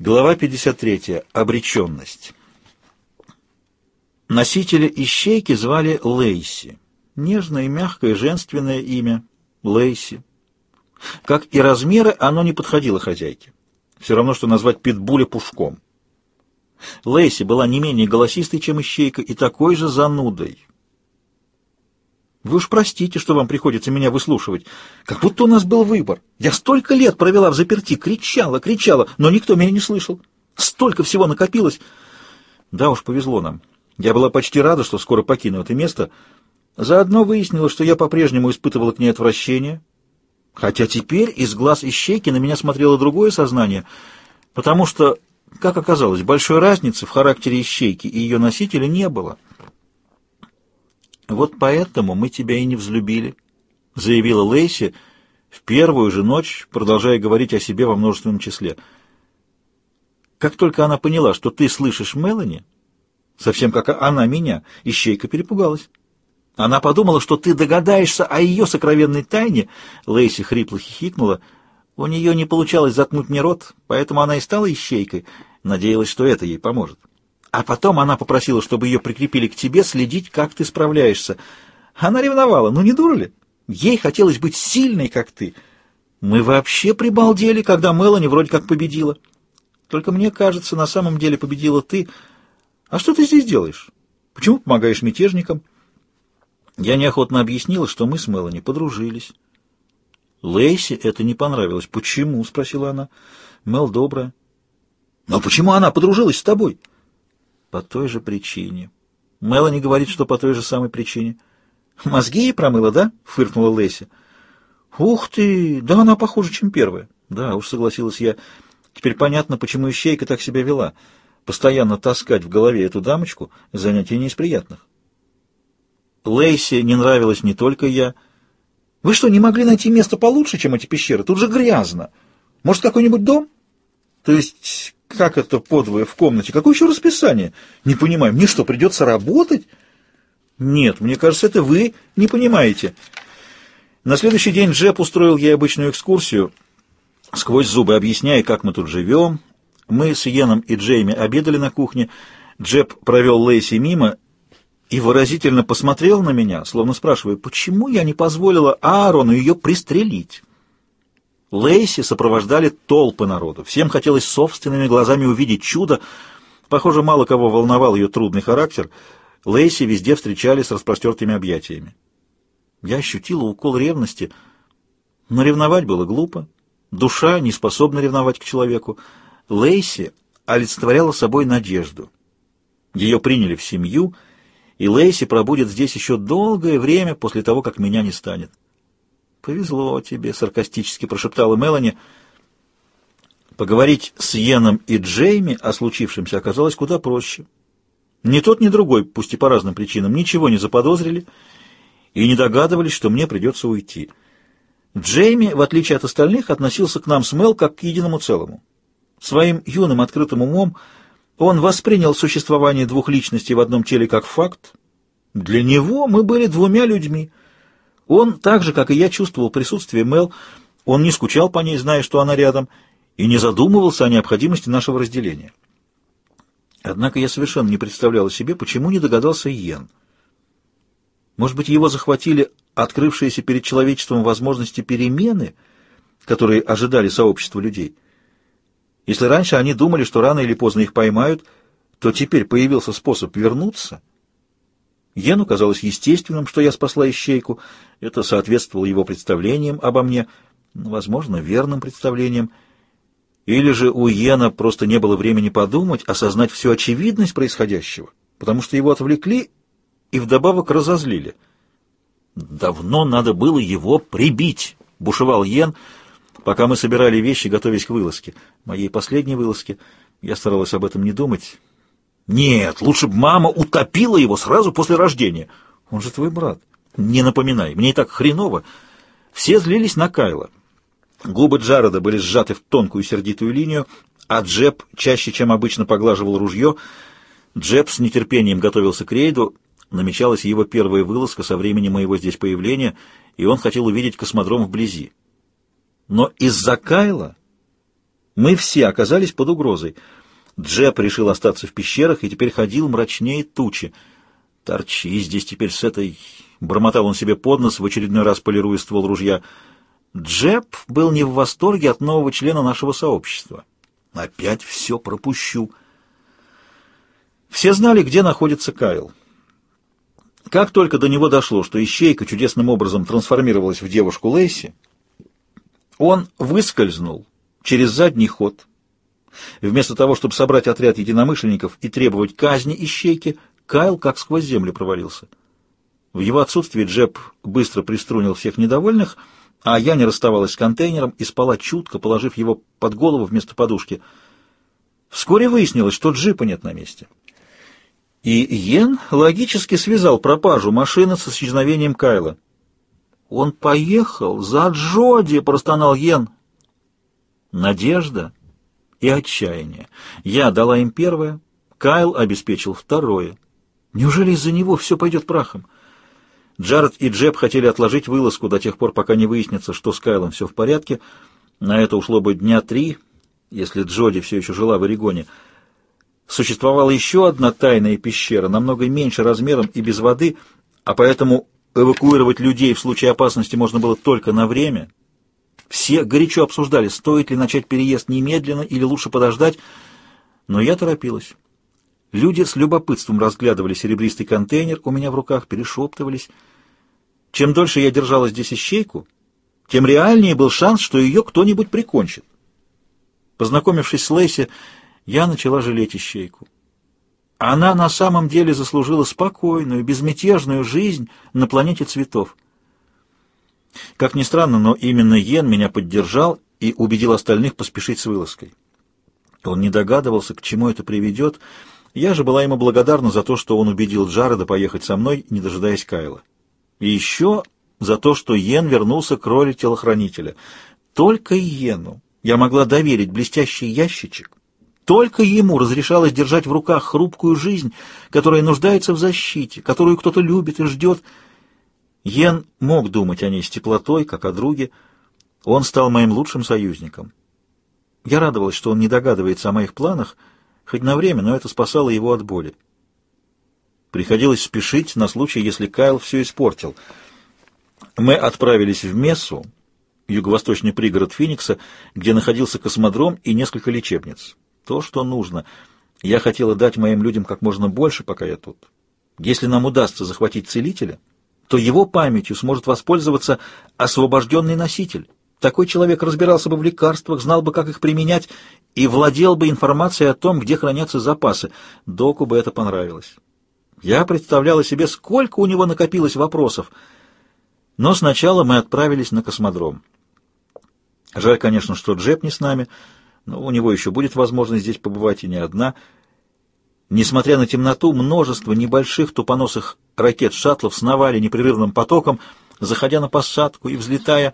Глава 53. Обреченность. Носителя ищейки звали Лейси. Нежное мягкое женственное имя Лейси. Как и размеры, оно не подходило хозяйке. Все равно, что назвать питбуля пушком. Лейси была не менее голосистой, чем ищейка, и такой же занудой. Вы уж простите, что вам приходится меня выслушивать. Как будто у нас был выбор. Я столько лет провела в заперти, кричала, кричала, но никто меня не слышал. Столько всего накопилось. Да уж, повезло нам. Я была почти рада, что скоро покину это место. Заодно выяснила, что я по-прежнему испытывала к ней отвращение. Хотя теперь из глаз ищейки на меня смотрело другое сознание, потому что, как оказалось, большой разницы в характере ищейки и ее носителя не было. «Вот поэтому мы тебя и не взлюбили», — заявила Лейси в первую же ночь, продолжая говорить о себе во множественном числе. «Как только она поняла, что ты слышишь Мелани, совсем как она меня, ищейка перепугалась. Она подумала, что ты догадаешься о ее сокровенной тайне». Лейси хрипло хихикнула. «У нее не получалось заткнуть мне рот, поэтому она и стала ищейкой. Надеялась, что это ей поможет». А потом она попросила, чтобы ее прикрепили к тебе, следить, как ты справляешься. Она ревновала, ну не дура ли? Ей хотелось быть сильной, как ты. Мы вообще прибалдели, когда Мелани вроде как победила. Только мне кажется, на самом деле победила ты. А что ты здесь делаешь? Почему помогаешь мятежникам? Я неохотно объяснила, что мы с Мелани подружились. Лейси это не понравилось. «Почему?» — спросила она. «Мел добрая». «Но почему она подружилась с тобой?» По той же причине. Мелани говорит, что по той же самой причине. Мозги ей промыла, да? Фыркнула Лэйси. Ух ты! Да она похуже, чем первая. Да, уж согласилась я. Теперь понятно, почему ищейка так себя вела. Постоянно таскать в голове эту дамочку — занятие не из приятных. Лейси не нравилась не только я. Вы что, не могли найти место получше, чем эти пещеры? Тут же грязно. Может, какой-нибудь дом? То есть как это подвое в комнате? Какое еще расписание? Не понимаю. Мне что, придется работать? Нет, мне кажется, это вы не понимаете. На следующий день Джеб устроил ей обычную экскурсию, сквозь зубы объясняя, как мы тут живем. Мы с Йеном и Джейми обедали на кухне. Джеб провел Лейси мимо и выразительно посмотрел на меня, словно спрашивая, почему я не позволила Аарону ее пристрелить. Лейси сопровождали толпы народу. Всем хотелось собственными глазами увидеть чудо. Похоже, мало кого волновал ее трудный характер. Лейси везде встречали с распростертыми объятиями. Я ощутила укол ревности, но ревновать было глупо. Душа не способна ревновать к человеку. Лейси олицетворяла собой надежду. Ее приняли в семью, и Лейси пробудет здесь еще долгое время после того, как меня не станет. «Повезло тебе», — саркастически прошептала Мелани. Поговорить с Йеном и Джейми о случившемся оказалось куда проще. Ни тот, ни другой, пусть и по разным причинам, ничего не заподозрили и не догадывались, что мне придется уйти. Джейми, в отличие от остальных, относился к нам с Мел как к единому целому. Своим юным открытым умом он воспринял существование двух личностей в одном теле как факт. Для него мы были двумя людьми — он, так же, как и я, чувствовал присутствие Мел, он не скучал по ней, зная, что она рядом, и не задумывался о необходимости нашего разделения. Однако я совершенно не представлял себе, почему не догадался Йен. Может быть, его захватили открывшиеся перед человечеством возможности перемены, которые ожидали сообщества людей. Если раньше они думали, что рано или поздно их поймают, то теперь появился способ вернуться — Йену казалось естественным, что я спасла ищейку. Это соответствовало его представлениям обо мне, возможно, верным представлениям. Или же у Йена просто не было времени подумать, осознать всю очевидность происходящего, потому что его отвлекли и вдобавок разозлили. «Давно надо было его прибить», — бушевал Йен, пока мы собирали вещи, готовясь к вылазке. Моей последней вылазке я старалась об этом не думать. Нет, лучше бы мама утопила его сразу после рождения. Он же твой брат. Не напоминай, мне и так хреново. Все злились на Кайла. Губы Джареда были сжаты в тонкую сердитую линию, а Джеб чаще, чем обычно, поглаживал ружье. Джеб с нетерпением готовился к рейду. Намечалась его первая вылазка со времени моего здесь появления, и он хотел увидеть космодром вблизи. Но из-за Кайла Мы все оказались под угрозой. Джеб решил остаться в пещерах и теперь ходил мрачнее тучи. «Торчи здесь теперь с этой...» — бормотал он себе под нос, в очередной раз полируя ствол ружья. Джеб был не в восторге от нового члена нашего сообщества. «Опять все пропущу». Все знали, где находится Кайл. Как только до него дошло, что ищейка чудесным образом трансформировалась в девушку Лейси, он выскользнул через задний ход. Вместо того, чтобы собрать отряд единомышленников и требовать казни ищейки, Кайл как сквозь землю провалился. В его отсутствие Джеб быстро приструнил всех недовольных, а я не расставалась с контейнером и спала чутко, положив его под голову вместо подушки. Вскоре выяснилось, что джипа нет на месте. И Йен логически связал пропажу машины с исчезновением Кайла. «Он поехал за Джоди!» — простонал Йен. Надежда и отчаяние. Я дала им первое, Кайл обеспечил второе. Неужели из-за него все пойдет прахом? Джаред и Джеб хотели отложить вылазку до тех пор, пока не выяснится, что с Кайлом все в порядке. На это ушло бы дня три, если Джоди все еще жила в Орегоне. Существовала еще одна тайная пещера, намного меньше размером и без воды, а поэтому эвакуировать людей в случае опасности можно было только на время. Все горячо обсуждали, стоит ли начать переезд немедленно или лучше подождать, но я торопилась. Люди с любопытством разглядывали серебристый контейнер у меня в руках, перешептывались. Чем дольше я держала здесь ищейку, тем реальнее был шанс, что ее кто-нибудь прикончит. Познакомившись с Лейси, я начала жалеть ищейку. Она на самом деле заслужила спокойную, безмятежную жизнь на планете цветов. Как ни странно, но именно Йен меня поддержал и убедил остальных поспешить с вылазкой. Он не догадывался, к чему это приведет. Я же была ему благодарна за то, что он убедил Джареда поехать со мной, не дожидаясь Кайла. И еще за то, что Йен вернулся к роли телохранителя. Только Йену я могла доверить блестящий ящичек, только ему разрешалось держать в руках хрупкую жизнь, которая нуждается в защите, которую кто-то любит и ждет. Йен мог думать о ней с теплотой, как о друге. Он стал моим лучшим союзником. Я радовалась, что он не догадывается о моих планах, хоть на время, но это спасало его от боли. Приходилось спешить на случай, если Кайл все испортил. Мы отправились в Мессу, юго-восточный пригород Феникса, где находился космодром и несколько лечебниц то, что нужно. Я хотела дать моим людям как можно больше, пока я тут. Если нам удастся захватить целителя, то его памятью сможет воспользоваться освобожденный носитель. Такой человек разбирался бы в лекарствах, знал бы, как их применять, и владел бы информацией о том, где хранятся запасы. Доку бы это понравилось. Я представляла себе, сколько у него накопилось вопросов. Но сначала мы отправились на космодром. Жаль, конечно, что Джеб не с нами — но у него еще будет возможность здесь побывать и не одна. Несмотря на темноту, множество небольших тупоносых ракет-шаттлов сновали непрерывным потоком, заходя на посадку и взлетая.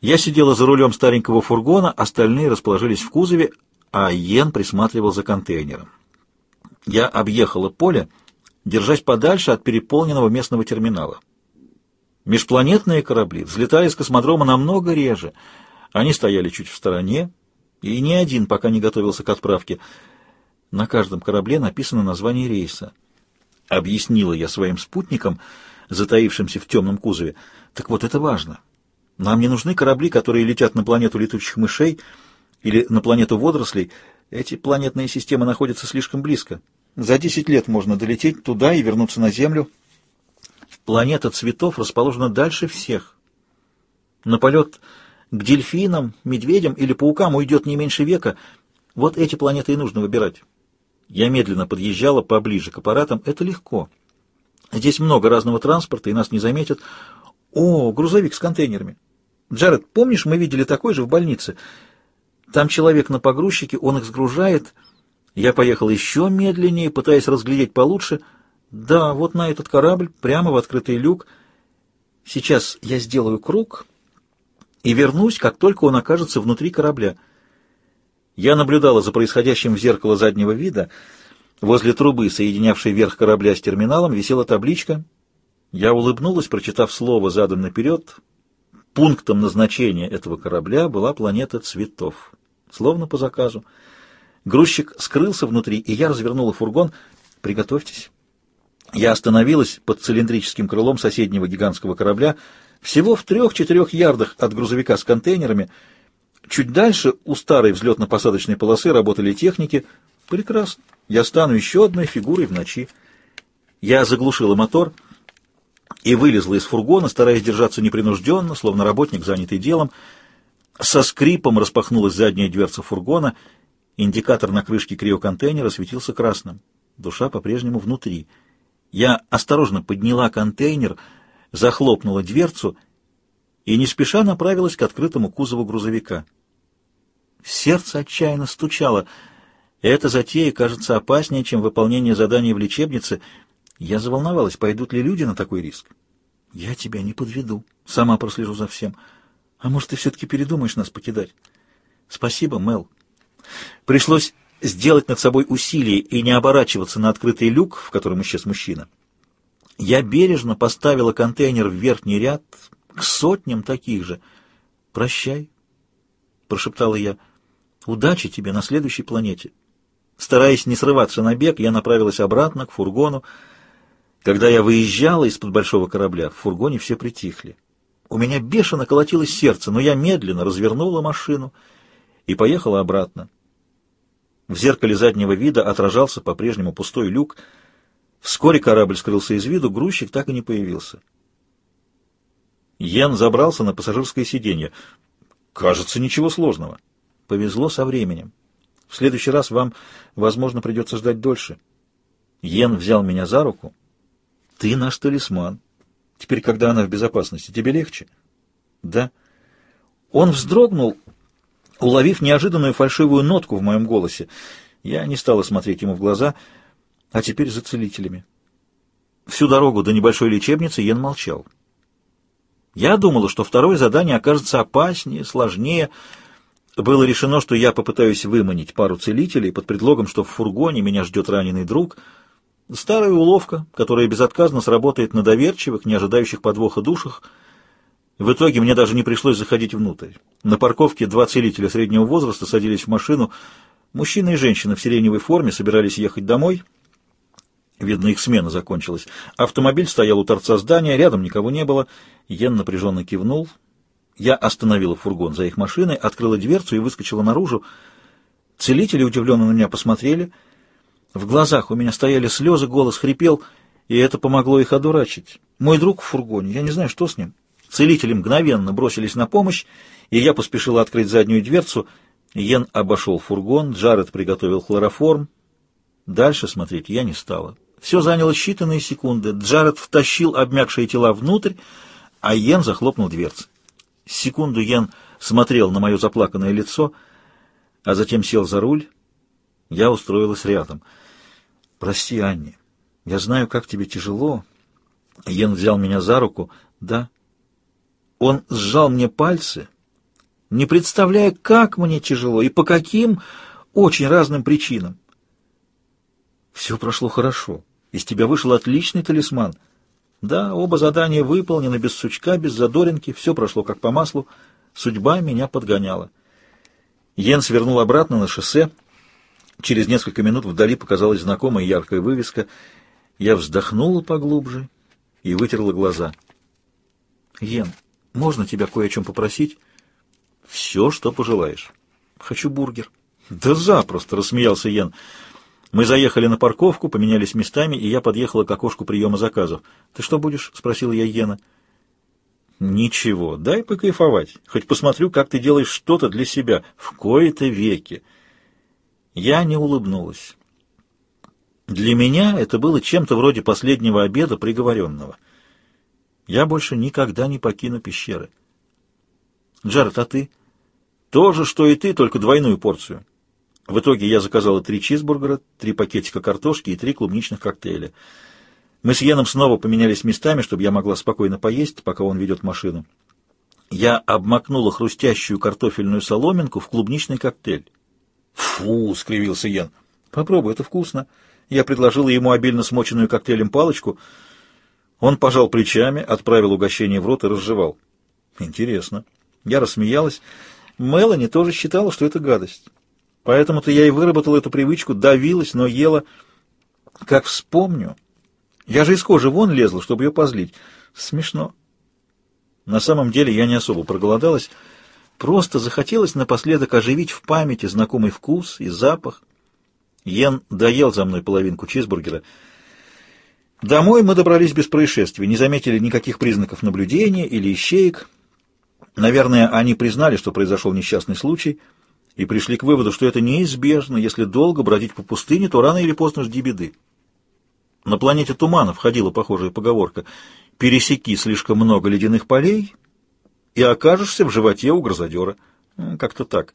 Я сидела за рулем старенького фургона, остальные расположились в кузове, а Йен присматривал за контейнером. Я объехала поле, держась подальше от переполненного местного терминала. Межпланетные корабли взлетали с космодрома намного реже. Они стояли чуть в стороне, и ни один пока не готовился к отправке. На каждом корабле написано название рейса. Объяснила я своим спутникам, затаившимся в темном кузове. Так вот, это важно. Нам не нужны корабли, которые летят на планету летучих мышей или на планету водорослей. Эти планетные системы находятся слишком близко. За 10 лет можно долететь туда и вернуться на Землю. Планета цветов расположена дальше всех. На полет к дельфинам, медведям или паукам уйдет не меньше века. Вот эти планеты и нужно выбирать. Я медленно подъезжала поближе к аппаратам. Это легко. Здесь много разного транспорта, и нас не заметят. О, грузовик с контейнерами. Джаред, помнишь, мы видели такой же в больнице? Там человек на погрузчике, он их сгружает. Я поехал еще медленнее, пытаясь разглядеть получше. Да, вот на этот корабль, прямо в открытый люк. Сейчас я сделаю круг и вернусь, как только он окажется внутри корабля. Я наблюдала за происходящим в зеркало заднего вида. Возле трубы, соединявшей верх корабля с терминалом, висела табличка. Я улыбнулась, прочитав слово задом наперед. Пунктом назначения этого корабля была планета цветов. словно по заказу. Грузчик скрылся внутри, и я развернула фургон. «Приготовьтесь». Я остановилась под цилиндрическим крылом соседнего гигантского корабля, всего в трех-четырех ярдах от грузовика с контейнерами. Чуть дальше у старой взлетно-посадочной полосы работали техники. Прекрасно. Я стану еще одной фигурой в ночи. Я заглушила мотор и вылезла из фургона, стараясь держаться непринужденно, словно работник, занятый делом. Со скрипом распахнулась задняя дверца фургона. Индикатор на крышке криоконтейнера светился красным. Душа по-прежнему внутри. Я осторожно подняла контейнер, захлопнула дверцу и не спеша направилась к открытому кузову грузовика. Сердце отчаянно стучало. Эта затея кажется опаснее, чем выполнение задания в лечебнице. Я заволновалась, пойдут ли люди на такой риск. Я тебя не подведу, сама прослежу за всем. А может, ты все-таки передумаешь нас покидать? Спасибо, Мел. Пришлось сделать над собой усилие и не оборачиваться на открытый люк, в котором исчез мужчина. Я бережно поставила контейнер в верхний ряд к сотням таких же. «Прощай», — прошептала я, — «удачи тебе на следующей планете». Стараясь не срываться на бег, я направилась обратно к фургону. Когда я выезжала из-под большого корабля, в фургоне все притихли. У меня бешено колотилось сердце, но я медленно развернула машину и поехала обратно. В зеркале заднего вида отражался по-прежнему пустой люк. Вскоре корабль скрылся из виду, грузчик так и не появился. Йен забрался на пассажирское сиденье. Кажется, ничего сложного. Повезло со временем. В следующий раз вам, возможно, придется ждать дольше. Йен взял меня за руку. Ты наш талисман. Теперь, когда она в безопасности, тебе легче? Да. Он вздрогнул, уловив неожиданную фальшивую нотку в моем голосе. Я не стала смотреть ему в глаза, а теперь за целителями. Всю дорогу до небольшой лечебницы Йен молчал. Я думала, что второе задание окажется опаснее, сложнее. Было решено, что я попытаюсь выманить пару целителей под предлогом, что в фургоне меня ждет раненый друг. Старая уловка, которая безотказно сработает на доверчивых, не ожидающих подвоха душах — в итоге мне даже не пришлось заходить внутрь. На парковке два целителя среднего возраста садились в машину. Мужчина и женщина в сиреневой форме собирались ехать домой. Видно, их смена закончилась. Автомобиль стоял у торца здания, рядом никого не было. Йен напряженно кивнул. Я остановила фургон за их машиной, открыла дверцу и выскочила наружу. Целители удивленно на меня посмотрели. В глазах у меня стояли слезы, голос хрипел, и это помогло их одурачить. Мой друг в фургоне, я не знаю, что с ним. Целители мгновенно бросились на помощь, и я поспешил открыть заднюю дверцу. Йен обошел фургон, Джаред приготовил хлороформ. Дальше смотреть я не стала. Все заняло считанные секунды. Джаред втащил обмякшие тела внутрь, а Йен захлопнул дверцы. Секунду Йен смотрел на мое заплаканное лицо, а затем сел за руль. Я устроилась рядом. «Прости, Анни, я знаю, как тебе тяжело». Йен взял меня за руку. «Да». Он сжал мне пальцы, не представляя, как мне тяжело и по каким очень разным причинам. Все прошло хорошо. Из тебя вышел отличный талисман. Да, оба задания выполнены без сучка, без задоринки, все прошло как по маслу. Судьба меня подгоняла. Йен свернул обратно на шоссе. Через несколько минут вдали показалась знакомая яркая вывеска. Я вздохнула поглубже и вытерла глаза. «Йен, можно тебя кое о чем попросить? Все, что пожелаешь. Хочу бургер. Да запросто, рассмеялся Йен. Мы заехали на парковку, поменялись местами, и я подъехала к окошку приема заказов. Ты что будешь? Спросила я Йена. Ничего, дай покайфовать. Хоть посмотрю, как ты делаешь что-то для себя. В кои-то веки. Я не улыбнулась. Для меня это было чем-то вроде последнего обеда приговоренного. Я больше никогда не покину пещеры. Джаред, а ты? То же, что и ты, только двойную порцию. В итоге я заказала три чизбургера, три пакетика картошки и три клубничных коктейля. Мы с Йеном снова поменялись местами, чтобы я могла спокойно поесть, пока он ведет машину. Я обмакнула хрустящую картофельную соломинку в клубничный коктейль. «Фу!» — скривился Йен. «Попробуй, это вкусно». Я предложила ему обильно смоченную коктейлем палочку — он пожал плечами, отправил угощение в рот и разжевал. Интересно. Я рассмеялась. Мелани тоже считала, что это гадость. Поэтому-то я и выработала эту привычку, давилась, но ела. Как вспомню. Я же из кожи вон лезла, чтобы ее позлить. Смешно. На самом деле я не особо проголодалась. Просто захотелось напоследок оживить в памяти знакомый вкус и запах. Йен доел за мной половинку чизбургера. Домой мы добрались без происшествий, не заметили никаких признаков наблюдения или ищеек. Наверное, они признали, что произошел несчастный случай, и пришли к выводу, что это неизбежно. Если долго бродить по пустыне, то рано или поздно жди беды. На планете Туманов ходила похожая поговорка «Пересеки слишком много ледяных полей, и окажешься в животе у грозодера». Как-то так.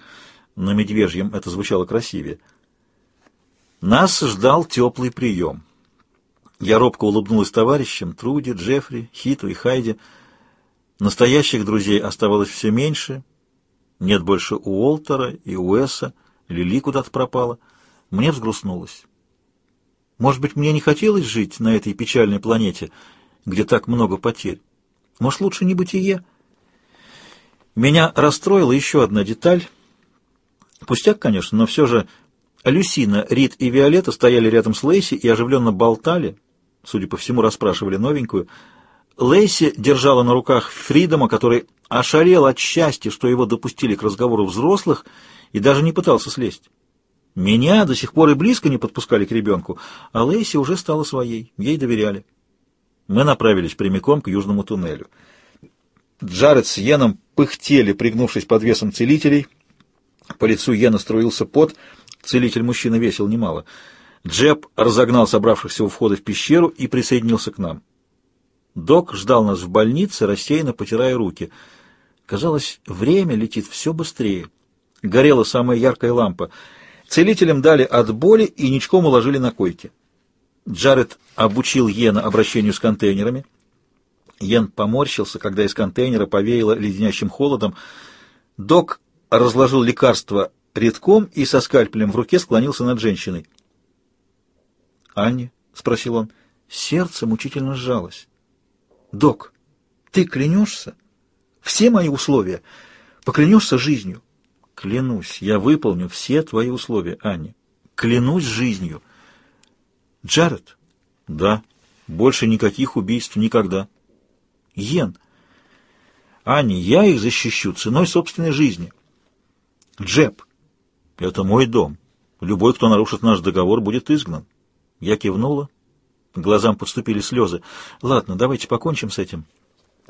На медвежьем это звучало красивее. Нас ждал теплый прием. Я робко улыбнулась товарищам Труди, Джеффри, Хиту и Хайди. Настоящих друзей оставалось все меньше. Нет больше Уолтера и Уэса. Лили куда-то пропала. Мне взгрустнулось. Может быть, мне не хотелось жить на этой печальной планете, где так много потерь? Может, лучше не бытие? Меня расстроила еще одна деталь. Пустяк, конечно, но все же Люсина, Рид и Виолетта стояли рядом с Лейси и оживленно болтали, судя по всему, расспрашивали новенькую. Лейси держала на руках Фридома, который ошалел от счастья, что его допустили к разговору взрослых, и даже не пытался слезть. Меня до сих пор и близко не подпускали к ребенку, а Лейси уже стала своей, ей доверяли. Мы направились прямиком к южному туннелю. Джаред с Йеном пыхтели, пригнувшись под весом целителей. По лицу Йена струился пот, целитель-мужчина весил немало. Джеб разогнал собравшихся у входа в пещеру и присоединился к нам. Док ждал нас в больнице, рассеянно потирая руки. Казалось, время летит все быстрее. Горела самая яркая лампа — Целителям дали от боли и ничком уложили на койке. Джаред обучил Йена обращению с контейнерами. Йен поморщился, когда из контейнера повеяло леденящим холодом. Док разложил лекарство редком и со скальпелем в руке склонился над женщиной. «Анни?» — спросил он. Сердце мучительно сжалось. «Док, ты клянешься? Все мои условия. Поклянешься жизнью?» Клянусь, я выполню все твои условия, Аня. Клянусь жизнью. Джаред? Да. Больше никаких убийств никогда. Йен? Аня, я их защищу ценой собственной жизни. Джеб? Это мой дом. Любой, кто нарушит наш договор, будет изгнан. Я кивнула. Глазам подступили слезы. Ладно, давайте покончим с этим.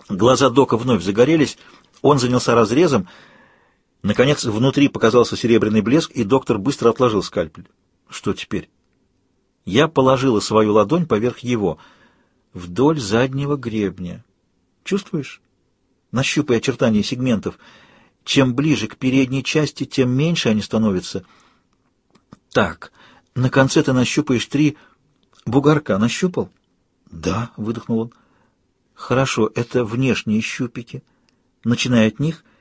Глаза Дока вновь загорелись. Он занялся разрезом, Наконец, внутри показался серебряный блеск, и доктор быстро отложил скальпель. Что теперь? Я положила свою ладонь поверх его, вдоль заднего гребня. Чувствуешь? Нащупай очертания сегментов. Чем ближе к передней части, тем меньше они становятся. Так, на конце ты нащупаешь три бугорка. Нащупал? Да, выдохнул он. Хорошо, это внешние щупики. Начиная от них —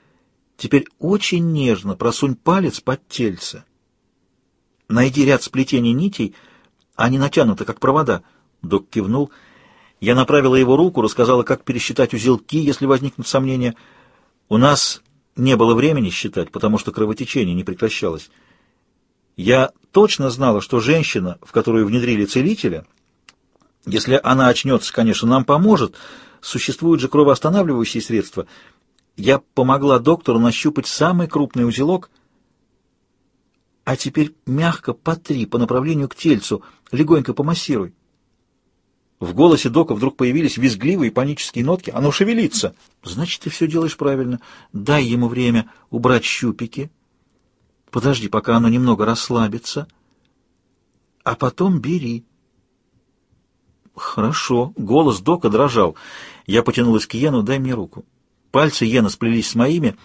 Теперь очень нежно просунь палец под тельце. Найди ряд сплетений нитей, они натянуты, как провода. Док кивнул. Я направила его руку, рассказала, как пересчитать узелки, если возникнут сомнения. У нас не было времени считать, потому что кровотечение не прекращалось. Я точно знала, что женщина, в которую внедрили целителя, если она очнется, конечно, нам поможет, существуют же кровоостанавливающие средства — я помогла доктору нащупать самый крупный узелок, а теперь мягко потри по направлению к тельцу, легонько помассируй. В голосе Дока вдруг появились визгливые панические нотки. Оно шевелится. Значит, ты все делаешь правильно. Дай ему время убрать щупики. Подожди, пока оно немного расслабится. А потом бери. Хорошо. Голос Дока дрожал. Я потянулась к Йену. Дай мне руку. Пальцы Йена сплелись с моими.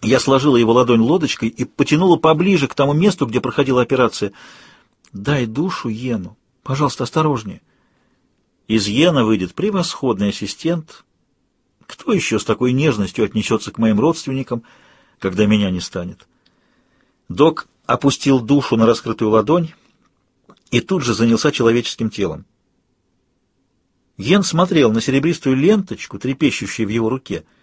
Я сложила его ладонь лодочкой и потянула поближе к тому месту, где проходила операция. «Дай душу Йену. Пожалуйста, осторожнее». Из Йена выйдет превосходный ассистент. Кто еще с такой нежностью отнесется к моим родственникам, когда меня не станет? Док опустил душу на раскрытую ладонь и тут же занялся человеческим телом. Йен смотрел на серебристую ленточку, трепещущую в его руке —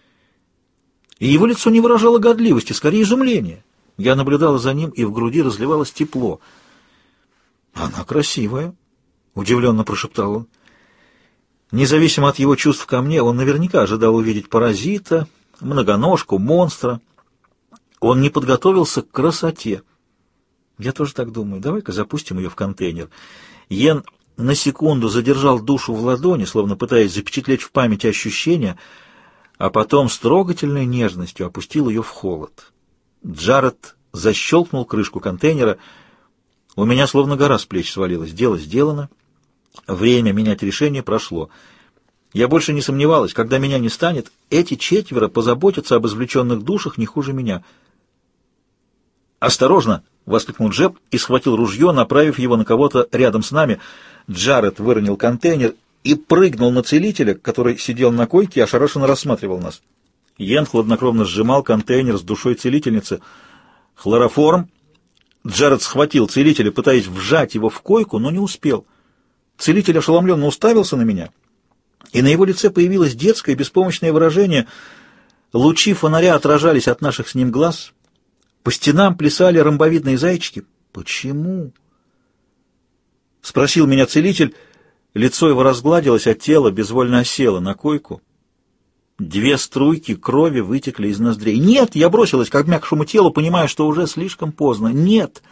и его лицо не выражало годливости, скорее изумления. Я наблюдала за ним, и в груди разливалось тепло. «Она красивая», — удивленно прошептал он. Независимо от его чувств ко мне, он наверняка ожидал увидеть паразита, многоножку, монстра. Он не подготовился к красоте. Я тоже так думаю. Давай-ка запустим ее в контейнер. Йен на секунду задержал душу в ладони, словно пытаясь запечатлеть в памяти ощущения, а потом с трогательной нежностью опустил ее в холод. Джаред защелкнул крышку контейнера. У меня словно гора с плеч свалилась. Дело сделано. Время менять решение прошло. Я больше не сомневалась, когда меня не станет, эти четверо позаботятся об извлеченных душах не хуже меня. «Осторожно!» — воскликнул Джеб и схватил ружье, направив его на кого-то рядом с нами. Джаред выронил контейнер и прыгнул на целителя, который сидел на койке и ошарашенно рассматривал нас. Йен хладнокровно сжимал контейнер с душой целительницы. Хлороформ. Джаред схватил целителя, пытаясь вжать его в койку, но не успел. Целитель ошеломленно уставился на меня, и на его лице появилось детское беспомощное выражение. Лучи фонаря отражались от наших с ним глаз. По стенам плясали ромбовидные зайчики. Почему? — спросил меня целитель. Лицо его разгладилось, а тело безвольно осело на койку. Две струйки крови вытекли из ноздрей. «Нет!» — я бросилась к обмякшему телу, понимая, что уже слишком поздно. «Нет!»